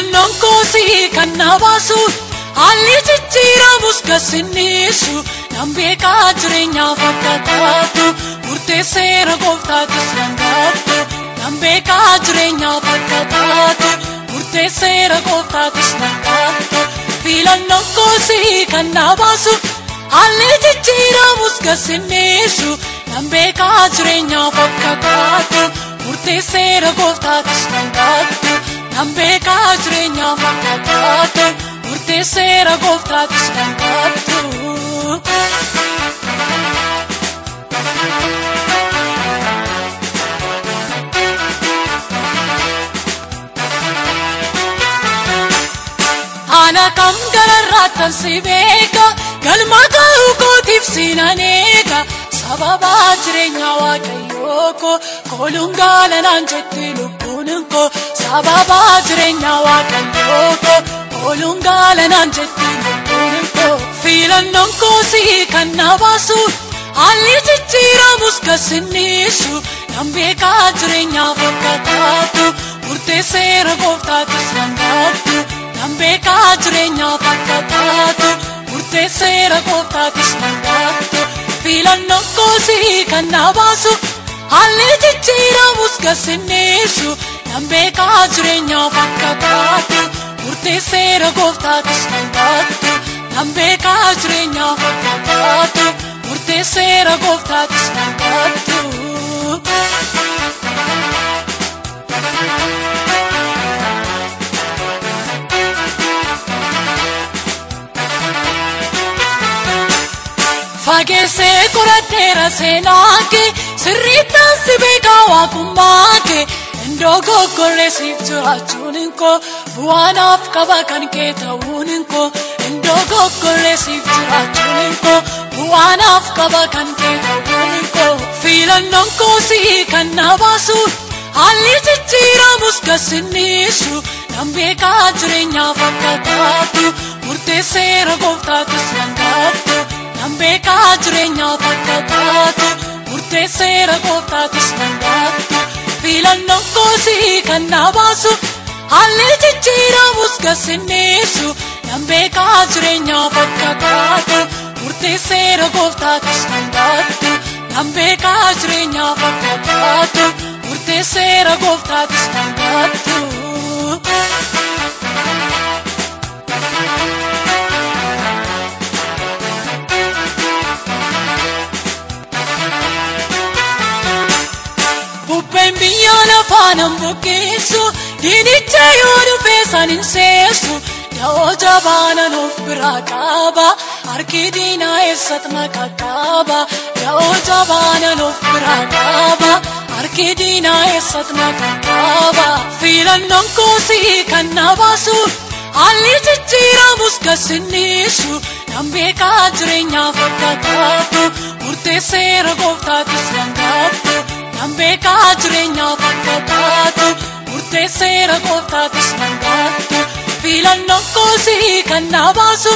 filannoon koosii kan na baasu haalli jijjiiramus gasinniisu nan beekaa jireenyaaf akka taatu murteesseera gooftaatis nan gaabdu nan beekaa jireenyaaf akka taatu murteesseera gooftaatis nan gaabdu filannoon koosii kan na baasu haalli jijjiiramus gasinniisu ambeekaa jireenyaaf akka taate murtee seera gooftaatis kan taatu. Ana kam galarraa tan si beeka galma ka'uu kootiif siinaan eega sababa jireenyaa waaqayyo. Koo kooluun gaalanaan jetti lubbuun koo sababa jireenya waaqayyoo koo kooluun gaalanaan jetti lubbuun koo filannoon koosii kan na baasu haalli jijjiiramus gasinniisu nan beekaa jireenyaaf akka taatu murteesseera gooftaatis nan gaabdu nan beekaa jireenyaaf akka taatu murteesseera gooftaatis nan gaabdu filannoon koosii kan na baasu haalli jijjiiramus gasinniisu nan beekaa jireenyaaf akka taatu murteesseera gooftaatis nan gaabdu nan beekaa jireenyaaf akka taatu murteesseera gooftaatis nan gaabdu. Fageessee qoradheera seenaa kee sirriittaan si beekaa waaqummaa kee iddoo goggolleessiif jiraachuun koo bu'aanaaf qaba kan kee ta'uun koo iddoo goggolleessiif jiraachuun koo bu'aanaaf qaba kan kee ta'uun koo filannoon koosii kan na baasu haalli jijjiiramus gasinniisu nan beekaa jireenyaaf akka taatu murteesseera gaabdu. nan beekaa jireenyaaf akka taatu murteesseera gooftaatis nan gaabdu filannoon koosii kan na baasu haalli jijjiiramus gasinniisu nan beekaa jireenyaaf akka taatu murteesseera gooftaatis nan gaabdu nan beekaa jireenyaaf akka taatu murteesseera gooftaatis nan biyya lafaa nan buqqeessu diinicha yoo dhufe san hin seessu da'oo jabaanan of biraa qaba harki diinaa eessatti na qaqqaba da'oo jabaanan of biraa qaba harki diinaa eessatti na qaqqaba filannoon koosii kan na baasu haalli jijjiiramus gasinniisu nan beekaa jireenyaaf akka taatu murteesseera gooftaatis nan gaabdu. Nyaan beekaa jireenyaaf akka taatu murteessee rakkooftaatis mangaattu filannoon koosii kan na baasu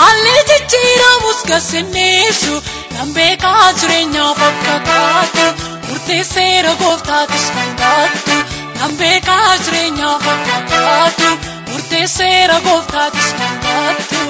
haalli jijjiiramus gasinneessu Nyaan beekaa jireenyaaf akka taatu murteessee rakkooftaatis mangaattu Nyaan beekaa jireenyaaf akka taatu murteessee rakkooftaatis mangaattu.